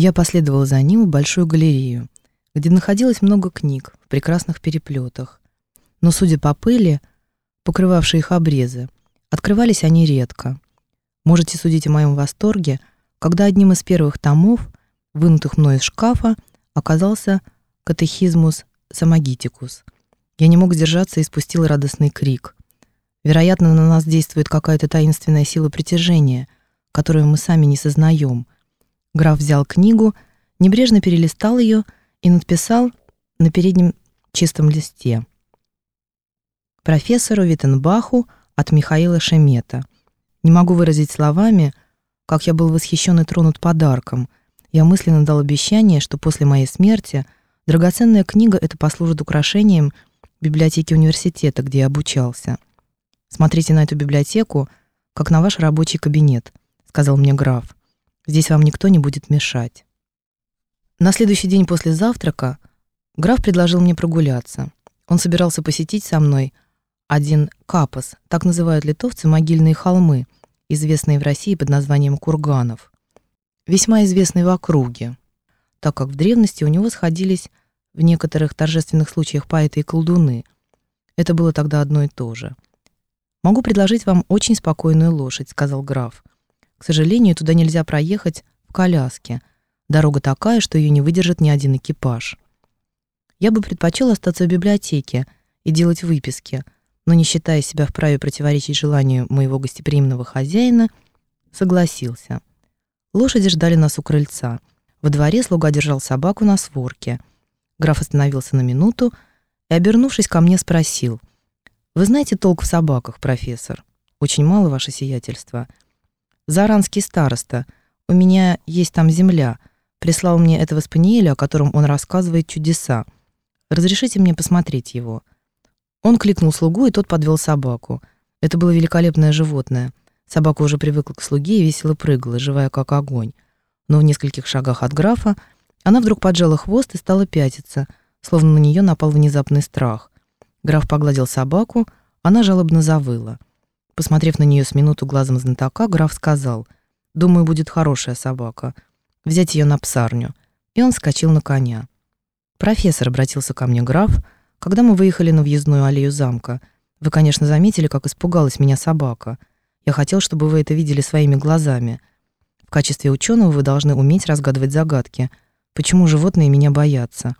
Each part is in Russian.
Я последовала за ним в большую галерею, где находилось много книг в прекрасных переплетах. Но, судя по пыли, покрывавшей их обрезы, открывались они редко. Можете судить о моем восторге, когда одним из первых томов, вынутых мной из шкафа, оказался катехизмус самогитикус. Я не мог сдержаться и спустил радостный крик. Вероятно, на нас действует какая-то таинственная сила притяжения, которую мы сами не сознаем. Граф взял книгу, небрежно перелистал ее и надписал на переднем чистом листе. Профессору Виттенбаху от Михаила Шемета. Не могу выразить словами, как я был восхищен и тронут подарком. Я мысленно дал обещание, что после моей смерти драгоценная книга это послужит украшением библиотеки университета, где я обучался. Смотрите на эту библиотеку, как на ваш рабочий кабинет, сказал мне граф. Здесь вам никто не будет мешать. На следующий день после завтрака граф предложил мне прогуляться. Он собирался посетить со мной один Капос, так называют литовцы могильные холмы, известные в России под названием Курганов, весьма известный в округе, так как в древности у него сходились в некоторых торжественных случаях поэты и колдуны. Это было тогда одно и то же. «Могу предложить вам очень спокойную лошадь», — сказал граф. «К сожалению, туда нельзя проехать в коляске. Дорога такая, что ее не выдержит ни один экипаж. Я бы предпочел остаться в библиотеке и делать выписки, но не считая себя вправе противоречить желанию моего гостеприимного хозяина, согласился. Лошади ждали нас у крыльца. Во дворе слуга держал собаку на сворке. Граф остановился на минуту и, обернувшись ко мне, спросил: "Вы знаете толк в собаках, профессор? Очень мало, ваше сиятельство. Заранский староста. У меня есть там земля прислал мне этого спаниеля, о котором он рассказывает чудеса. Разрешите мне посмотреть его. Он кликнул слугу, и тот подвел собаку. Это было великолепное животное. Собака уже привыкла к слуге и весело прыгала, живая как огонь. Но в нескольких шагах от графа она вдруг поджала хвост и стала пятиться, словно на нее напал внезапный страх. Граф погладил собаку, она жалобно завыла. Посмотрев на нее с минуту глазом знатока, граф сказал: "Думаю, будет хорошая собака взять ее на псарню, и он вскочил на коня. «Профессор», — обратился ко мне граф, когда мы выехали на въездную аллею замка, «вы, конечно, заметили, как испугалась меня собака. Я хотел, чтобы вы это видели своими глазами. В качестве ученого вы должны уметь разгадывать загадки. Почему животные меня боятся?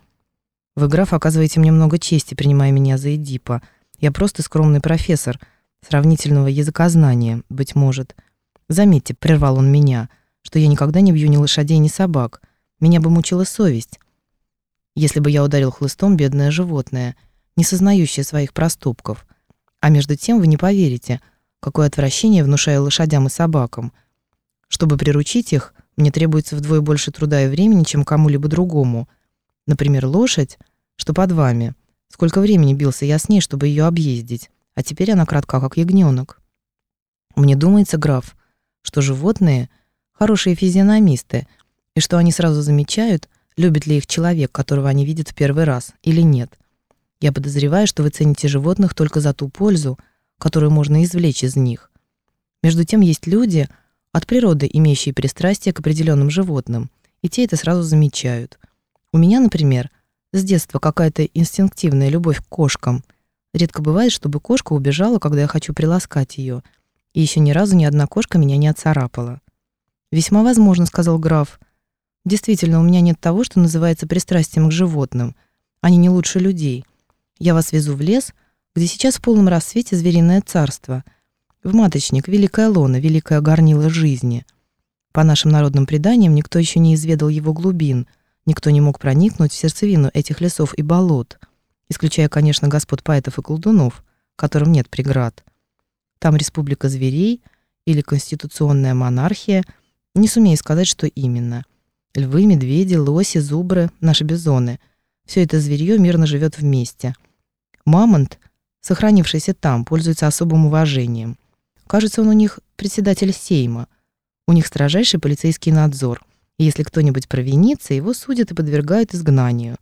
Вы, граф, оказываете мне много чести, принимая меня за Эдипа. Я просто скромный профессор, сравнительного языкознания, быть может. Заметьте, прервал он меня, что я никогда не бью ни лошадей, ни собак. Меня бы мучила совесть. Если бы я ударил хлыстом бедное животное, не сознающее своих проступков. А между тем вы не поверите, какое отвращение внушаю лошадям и собакам. Чтобы приручить их, мне требуется вдвое больше труда и времени, чем кому-либо другому. Например, лошадь, что под вами. Сколько времени бился я с ней, чтобы ее объездить, а теперь она кратка, как ягненок. Мне думается, граф, что животные хорошие физиономисты, и что они сразу замечают, любит ли их человек, которого они видят в первый раз, или нет. Я подозреваю, что вы цените животных только за ту пользу, которую можно извлечь из них. Между тем есть люди, от природы имеющие пристрастие к определенным животным, и те это сразу замечают. У меня, например, с детства какая-то инстинктивная любовь к кошкам. Редко бывает, чтобы кошка убежала, когда я хочу приласкать ее, и еще ни разу ни одна кошка меня не отцарапала. Весьма возможно, сказал граф. Действительно, у меня нет того, что называется пристрастием к животным. Они не лучше людей. Я вас везу в лес, где сейчас в полном рассвете звериное царство. В маточник, великая лона, великая горнила жизни. По нашим народным преданиям, никто еще не изведал его глубин, никто не мог проникнуть в сердцевину этих лесов и болот, исключая, конечно, господ поэтов и колдунов, которым нет преград. Там республика зверей или конституционная монархия – не сумею сказать, что именно. Львы, медведи, лоси, зубры, наши бизоны. Все это зверье мирно живет вместе. Мамонт, сохранившийся там, пользуется особым уважением. Кажется, он у них председатель Сейма. У них строжайший полицейский надзор. И если кто-нибудь провинится, его судят и подвергают изгнанию.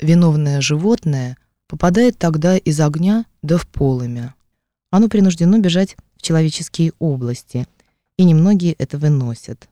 Виновное животное попадает тогда из огня да в полымя. Оно принуждено бежать в человеческие области, и немногие это выносят.